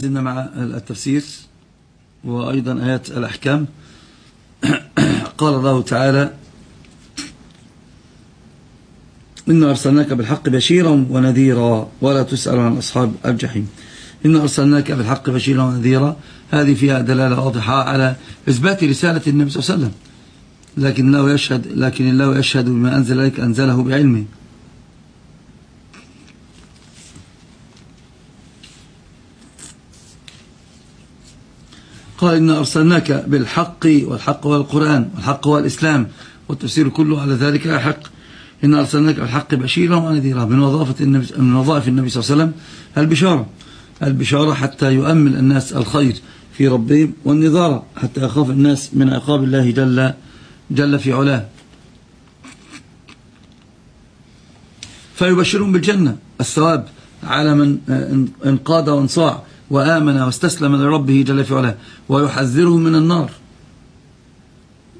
زلنا مع التفسير وأيضا آيات الأحكام. قال الله تعالى إنا أرسلناك بالحق بشيرا ونذيرا ولا تسأل عن أصحاب الجحيم. إنا أرسلناك بالحق بشيرا ونذيرا هذه فيها دلالة واضحة على إثبات رسالة النبي صلى الله عليه وسلم. لكن الله يشهد لكن الله يشهد بما أنزل عليك أنزله بعلمه. قال إن أرسلناك بالحق والحق هو القرآن والحق هو الإسلام والتفسير كله على ذلك حق إن أرسلناك بالحق بشيرا ونذيرا من وظائف النبي, من وظائف النبي صلى الله عليه وسلم البشارة. البشارة حتى يؤمن الناس الخير في ربهم والنظارة حتى يخاف الناس من عقاب الله جل, جل في علاه. فيبشرهم بالجنة. الثواب على من انقاد وانصاع. وآمن واستسلم لربه جل في علاه ويحذره من النار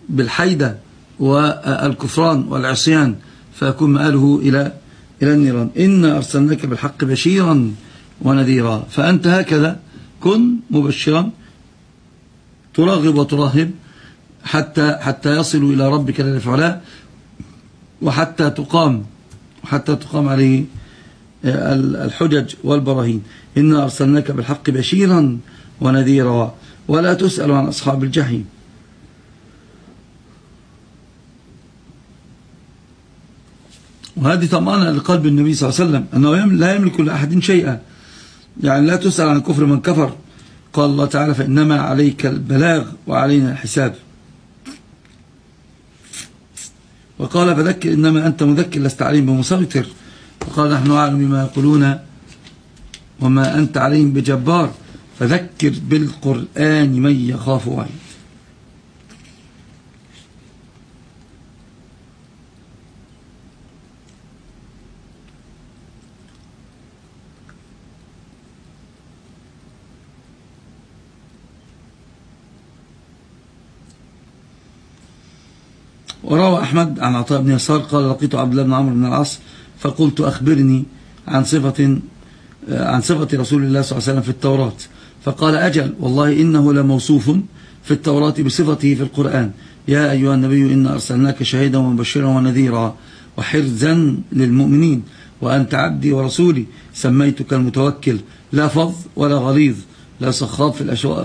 بالحيدة والكفران والعصيان فيكون مآله إلى إلى النيران. إنا أرسلناك بالحق بشيرا ونذيرا فأنت هكذا كن مبشرا ترغب وترهب حتى حتى يصلوا إلى ربك جل في علاه وحتى تقام وحتى تقام عليه الحجج والبراهين. إنا أرسلناك بالحق بشيرا ونذيرا ولا تسأل عن أصحاب الجحيم. وهذه طمأنة لقلب النبي صلى الله عليه وسلم أنه لا يملك لأحد شيئا. يعني لا تسأل عن كفر من كفر. قال الله تعالى فإنما عليك البلاغ وعلينا الحساب. وقال فذكر إنما أنت مذكر لست عليهم بمسيطر. وقال نحن أعلم بما يقولون وما أنت عليهم بجبار فذكر بالقرآن من يخاف وعيد. وروى أحمد عن عطاء بن يسار قال لقيت عبد الله بن عمرو بن العاص فقلت أخبرني عن صفة عن صفة رسول الله صلى الله عليه وسلم في التوراة. فقال أجل والله إنه لموصوف في التوراة بصفته في القرآن. يا أيها النبي إن أرسلناك شهيدا ومبشرا ونذيرا وحرزا للمؤمنين وأنت عبدي ورسولي. سميتك المتوكل. لا فظ ولا غليظ. لا صخاب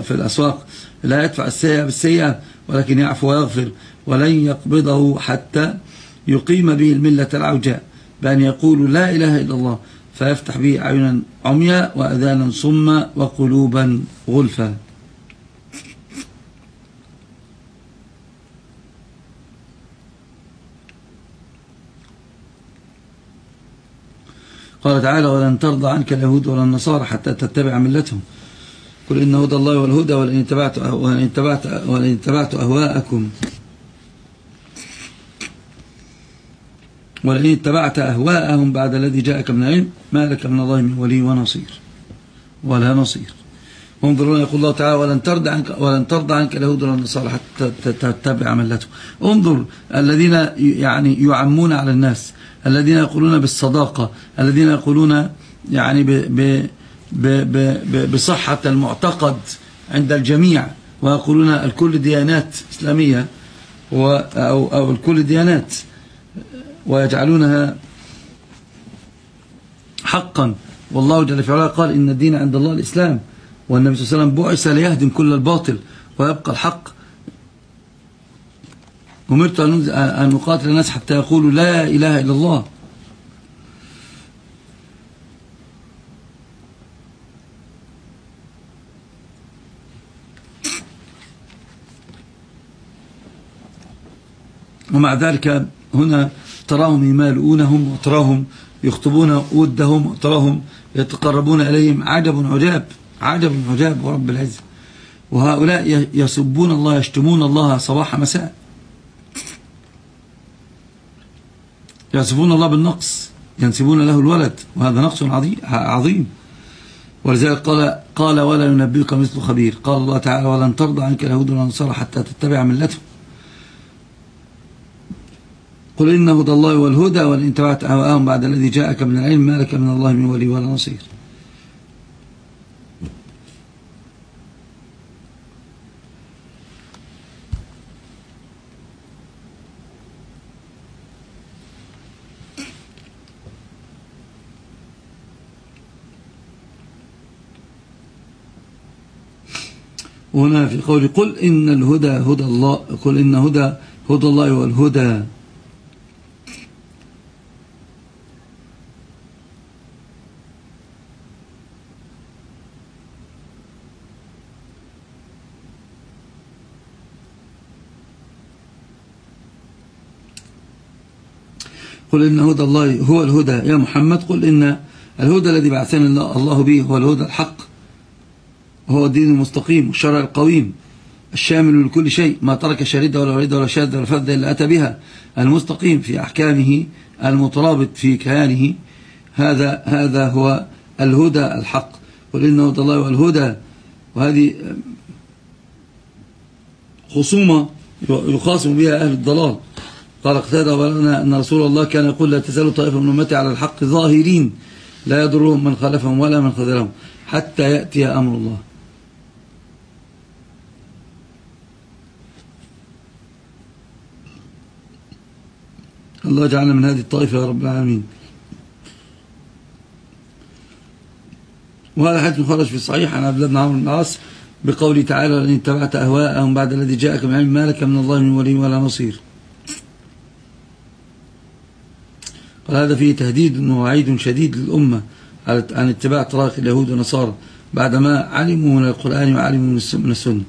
في الأسواق. لا يدفع السيئة بالسيئة ولكن يعفو ويغفر. ولن يقبضه حتى يقيم به الملة العوجاء. بأن يقولوا لا إله إلا الله فيفتح به أعينا عمياء وأذانا صما وقلوبا غلفا. قال تعالى ولن ترضى عنك اليهود ولا النصارى حتى تتبع ملتهم. قل إن هدى الله والهدى ولئن اتبعت أهواءكم. ولئن اتبعت أهواءهم بعد الذي جاءك من علم ما لك من الله من ولي ونصير. ولا نصير. انظرون يقول الله تعالى ولن ترضى عنك ولن ترضى عنك اليهود ولا النصارى حتى تتبع ملتهم. انظر الذين يعني يعمون على الناس الذين يقولون بالصداقة الذين يقولون يعني ب ب ب ب بصحة المعتقد عند الجميع ويقولون الكل ديانات إسلامية أو, أو الكل ديانات. ويجعلونها حقا. والله جل في علاه قال إن الدين عند الله الإسلام. والنبي صلى الله عليه وسلم بعث ليهدم كل الباطل ويبقى الحق. أمرت أن نقاتل الناس حتى يقولوا لا إله إلا الله. ومع ذلك هنا تراهم يمالؤونهم وتراهم يخطبون ودهم وتراهم يتقربون إليهم. عجب عجاب عجب عجاب ورب العزة. وهؤلاء يسبون الله يشتمون الله صباح مساء. يصفون الله بالنقص ينسبون له الولد وهذا نقص عظيم. ولذلك قال قال ولا ينبئك مثل خبير. قال الله تعالى ولن ترضى عنك اليهود والنصارى حتى تتبع ملتهم. قل إن هدى الله والهدى وإن تبعت أهواءهم بعد الذي جاءك من العلم ما لك من الله من ولي ولا نصير. هنا في قول قل إن الهدى هدى الله قل إن هدى هدى الله والهدى. قل إن هدى الله هو الهدى. يا محمد قل إن الهدى الذي بعثنا الله به هو الهدى الحق. هو الدين المستقيم والشرع القويم الشامل لكل شيء. ما ترك شريدة ولا وليدة ولا شاذة ولا فذة إلا أتى بها. المستقيم في أحكامه المترابط في كيانه. هذا هذا هو الهدى الحق. قل إن هدى الله والهدى وهذه خصومة يخاصم بها أهل الضلال. قال اقتدى ولنا أن رسول الله كان يقول لا تزال طائفة من أمتي على الحق ظاهرين لا يضرهم من خالفهم ولا من خذلهم حتى يأتي أمر الله. الله جعلنا من هذه الطائفة يا رب العالمين. وهذا حديث خرج في الصحيح عن عبد الله بن عمرو بن العاص بقوله تعالى لئن اتبعت أهواءهم بعد الذي جاءك من علم ما لك من الله من ولي ولا نصير. قال هذا فيه تهديد ووعيد شديد للأمة عن اتباع طريق اليهود والنصارى بعدما علموا من القرآن وعلموا من السنة.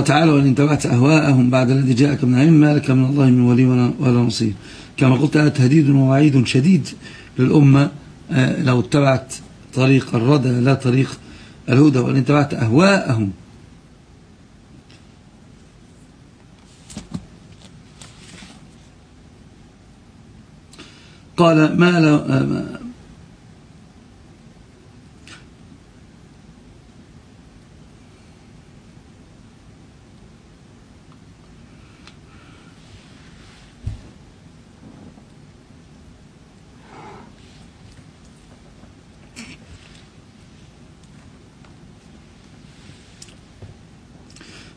قال تعالى وإن تبعت أهواءهم بعد الذي جاءك من علم ما لك من الله من ولي ولا نصير. كما قلت هذا تهديد ووعيد شديد للأمة آه، لو اتبعت طريق الردى لا طريق الهدى. وإن اتبعت أهواءهم. قال ما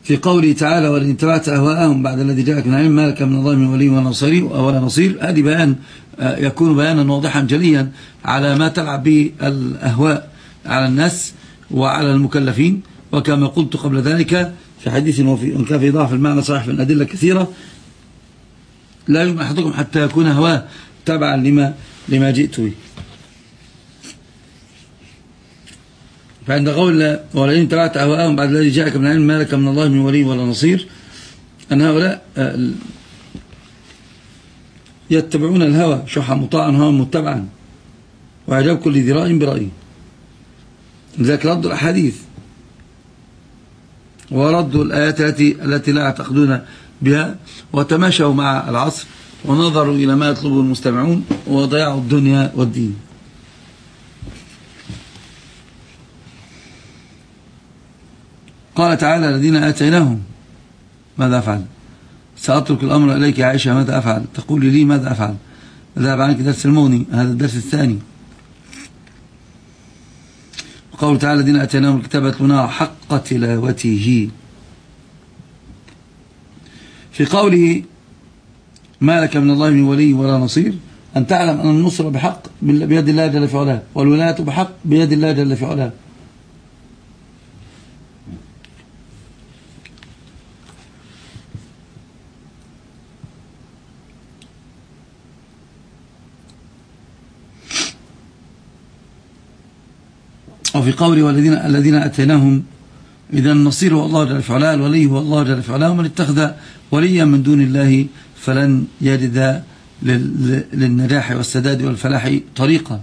في قوله تعالى ولن اتبعت أهواءهم بعد الذي جاءك من علم ما لك من الله من ولي ونصير ولا نصير. هذه بيان آه، يكون بيانا واضحا جليا على ما تلعب به الأهواء على الناس وعلى المكلفين. وكما قلت قبل ذلك في حديث وفي إن كان في ضعف المعنى صحيح في الأدلة كثيرة. لا يمكن أحدكم حتى يكون هواه تبعا لما لما جئت به. فعند قول ولئن تبعت أهواءهم بعد الذي جاءك من علم ما لك من الله من ولي ولا نصير. أن هؤلاء يتبعون الهوى شحا مطاعا هوى متبعا وإعجاب كل ذي رأي برأيه لذلك ردوا الأحاديث. وردوا الآيات التي التي لا يعتقدون بها. وتماشوا مع العصر ونظروا إلى ما يطلبه المستمعون وضيعوا الدنيا والدين. قال تعالى الذين آتيناهم ماذا أفعل؟ سأترك الأمر إليك يا عائشة ماذا أفعل؟ تقول لي ماذا أفعل؟ ذهب عنك درس المغني هذا الدرس الثاني. وقول تعالى الذين أتيناهم الكتاب يتلونها حق تلاوته. في قوله ما لك من الله من ولي ولا نصير أن تعلم أن النصر بحق بيد الله جل في علاه والولاية بحق بيد الله جل في علاه. وفي قوله والذين الذين أتيناهم. إذا النصير هو الله جل في الولي هو الله جل في ومن اتخذ وليا من دون الله فلن يجد للنجاح والسداد والفلاح طريقا.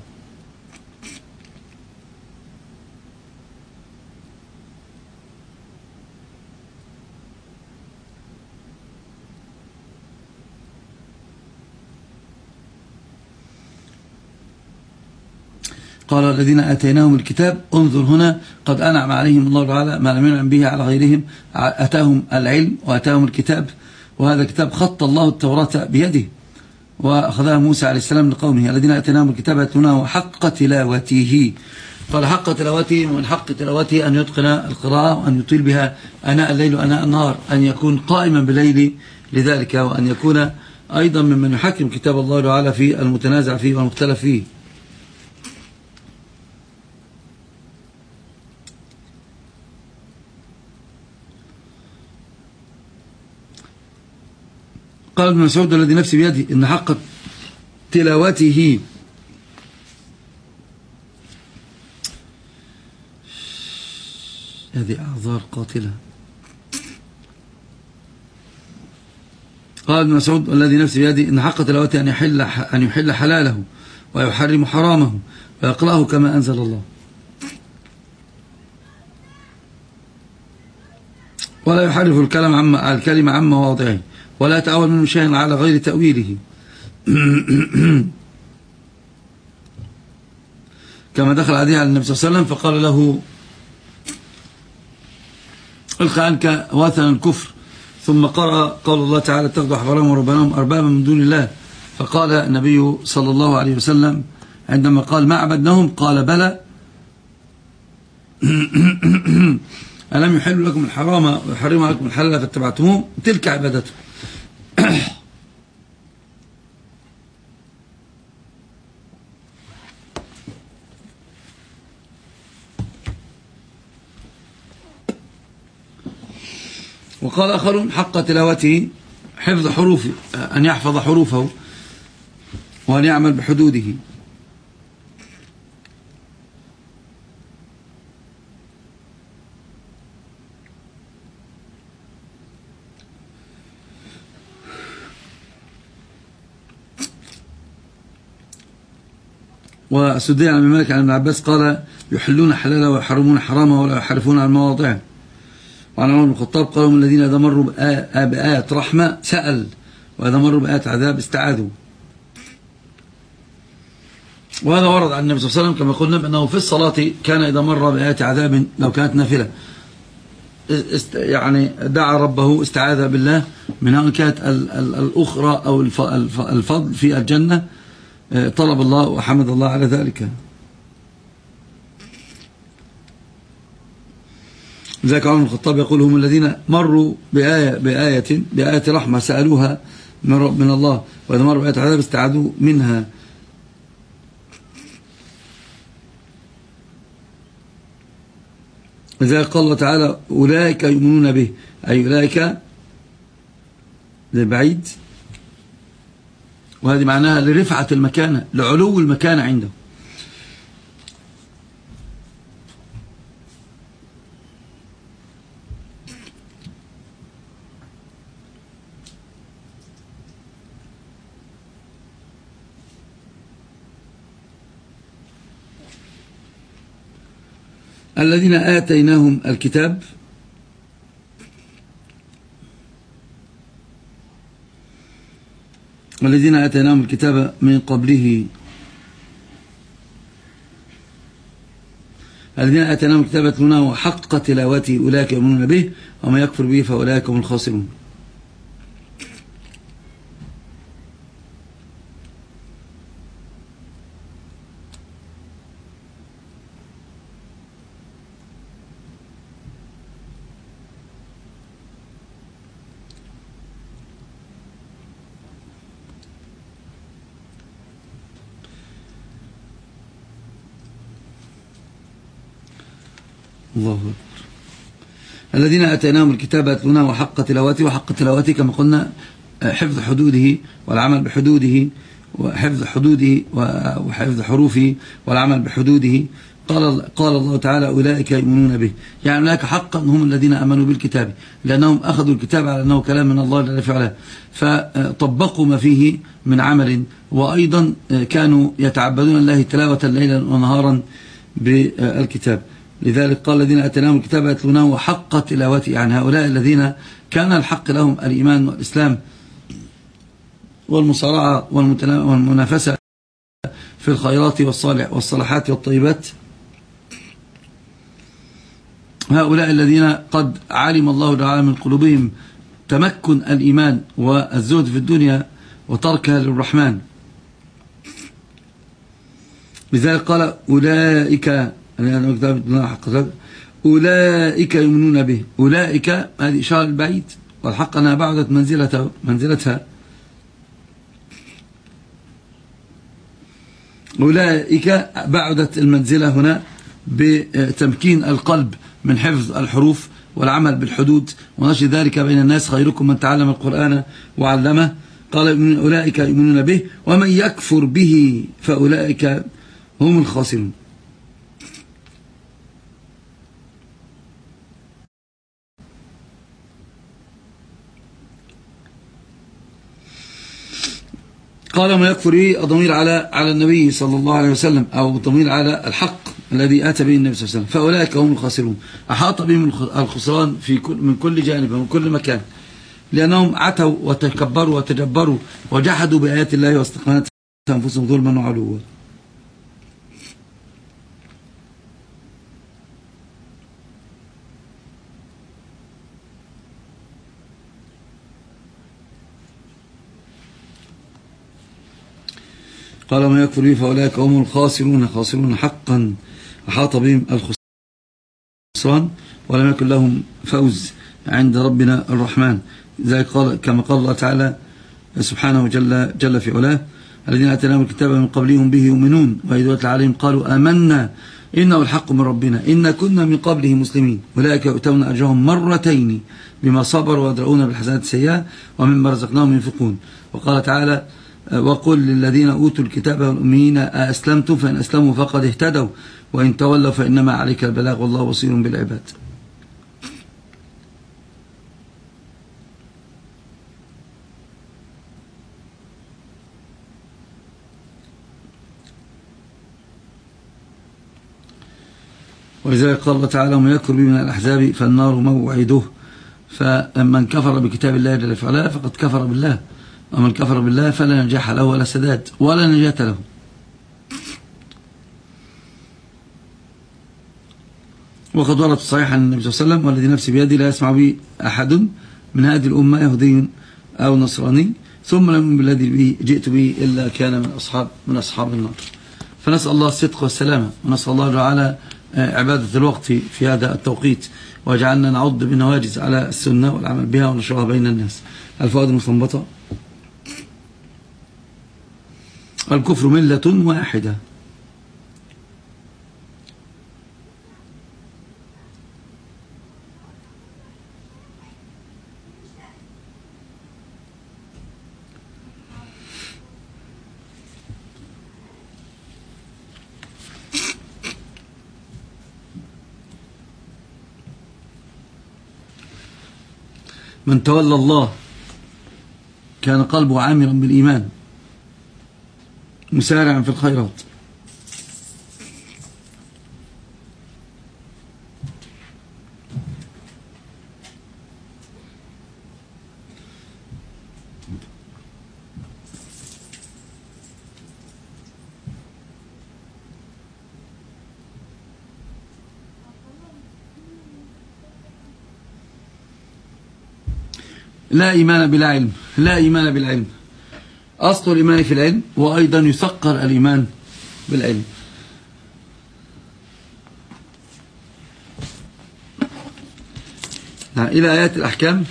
قال الذين آتيناهم الكتاب انظر هنا قد أنعم عليهم الله تعالى ما لم ينعم به على غيرهم أتاهم العلم وأتاهم الكتاب وهذا الكتاب خط الله التوراة بيده وأخذها موسى عليه السلام لقومه الذين آتيناهم الكتاب يتلونه حق تلاوته. قال حق تلاوته ومن حق تلاوته أن يتقن القراءة وأن يطيل بها أناء الليل وأناء النهار أن يكون قائما بالليل لذلك وأن يكون أيضا ممن يحكم كتاب الله تعالى في المتنازع فيه والمختلف فيه. قال ابن مسعود الذي نفسي بيده إن حق تلاوته. هذه أعذار قاتلة. قال ابن مسعود الذي نفسي بيده إن حق تلاوته أن يحل, أن يحل حلاله ويحرم حرامه ويقرأه كما أنزل الله. ولا يحرف الكلام عما الكلمة عن مواضعه ولا يتأول منه شيء على غير تأويله. كما دخل عليه على النبي صلى الله عليه وسلم فقال له القى عنك واثنا الكفر. ثم قرأ قول الله تعالى اتخذوا أحبارهم وربانهم أربابا من دون الله. فقال النبي صلى الله عليه وسلم عندما قال ما عبدناهم؟ قال بلى. ألم يحل لكم الحرام ويحرم لكم الحلال فاتبعتموه؟ تلك عبادته وقال آخرون حق تلاوته حفظ حروفه أن يحفظ حروفه وأن يعمل بحدوده. وسدي عن مالك عن ابن عباس قال يحلون حلالا ويحرمون حراما ولا يحرفون عن مواضعه وعن عمر بن الخطاب قالوا هم الذين إذا مروا بآيات رحمة سأل وإذا مروا بآيات عذاب استعاذوا. وهذا ورد عن النبي صلى الله عليه وسلم كما قلنا بأنه في الصلاة كان إذا مر بآيات عذاب لو كانت نافلة. يعني دعا ربه استعاذ بالله من أن كانت الأخرى أو الفضل في الجنة طلب الله وحمد الله على ذلك. لذلك عمر الخطاب يقول هم الذين مروا بآية, بآية, بآية رحمة سألوها من الله وإذا مروا بآية عذاب استعادوا منها. لذلك قال الله تعالى أولئك يؤمنون به أي أولئك للبعيد وهذه معناها لرفعة المكانة لعلو المكانة عنده. الذين آتيناهم الكتاب الذين آتيناهم الكتاب من قبله الذين آتيناهم الكتاب يتلونه حق تلاوته أولئك يؤمنون به وما يكفر به فأولئك هم الخاسرون الله أكبر الذين أتيناهم الكتاب يتلونه حق تلاوته وحق تلاوته كما قلنا حفظ حدوده والعمل بحدوده وحفظ حدوده وحفظ حروفه والعمل بحدوده. قال قال الله تعالى أولئك يؤمنون به. يعني أولئك حقا هم الذين أمنوا بالكتاب لأنهم أخذوا الكتاب على أنه كلام من الله جل وعلا. فطبقوا ما فيه من عمل وأيضا كانوا يتعبدون الله تلاوة ليلا ونهارا بالكتاب. لذلك قال الذين أتناهم الكتاب يتلونه حق تلاوته يعني هؤلاء الذين كان الحق لهم الإيمان والإسلام والمصارعة والمنافسة في الخيرات والصالح والصلاحات والطيبات. هؤلاء الذين قد علم الله تعالى من قلوبهم تمكن الإيمان والزهد في الدنيا وتركها للرحمن. لذلك قال أولئك أولئك يؤمنون به. أولئك هذه إشارة البعيد والحق أنها بعدت منزلتها, منزلتها. أولئك بعدت المنزلة هنا بتمكين القلب من حفظ الحروف والعمل بالحدود ونشر ذلك بين الناس. خيركم من تعلم القرآن وعلمه. قال أولئك يؤمنون به ومن يكفر به فأولئك هم الخاسرون. قال ما يكفر به الضمير على على النبي صلى الله عليه وسلم أو الضمير على الحق الذي أتى به النبي صلى الله عليه وسلم. فأولئك هم الخاسرون. أحاط بهم الخسران في كل من كل جانب ومن كل مكان. لأنهم عتوا وتكبروا وتجبروا وجحدوا بآيات الله واستقنت أنفسهم ظلما وعلوا. قال ما يكفر به فأولئك هم الخاسرون خاسرون حقا. أحاط بهم الخسران ولم يكن لهم فوز عند ربنا الرحمن. ذلك قال كما قال الله تعالى سبحانه جل, جل في علاه الذين أتناهم الكتاب من قبلهم به يؤمنون وإذا عليهم قالوا آمنا إنه الحق من ربنا إن كنا من قبله مسلمين. أولئك يؤتون أجرهم مرتين بما صبروا ويدرؤون بالحسنات السيئة ومما رزقناهم ينفقون. وقال تعالى وقل للذين أوتوا الكتاب والأمين أسلمتم فإن أسلموا فقد اهتدوا وإن تولوا فإنما عليك البلاغ والله بصير بالعباد. ولذلك قال الله تعالى ومن يكفر به من الأحزاب فالنار موعده. فمن كفر بكتاب الله جل فقد كفر بالله. ومن كفر بالله فلا نجاح له ولا سداد ولا نجاة له. وقد ورد صحيح عن النبي صلى الله عليه وسلم والذي نفسي بيدي لا يسمع به أحد من هذه الأمة يهودي أو نصراني ثم لم بالذي جئت به إلا كان من أصحاب من أصحاب النار. فنسأل الله الصدق والسلامة ونسأل الله تعالى عبادة الوقت في هذا التوقيت وجعلنا نعض بنواجز على السنة والعمل بها ونشرها بين الناس. الفوائد المستنبطة. الكفر ملة واحدة. من تولى الله كان قلبه عامرا بالإيمان. مسارعا في الخيرات. لا إيمان بلا علم. لا إيمان بالعلم أصل الإيمان في العلم وأيضا يسقر الإيمان بالعلم. نعم، إلى آيات الأحكام.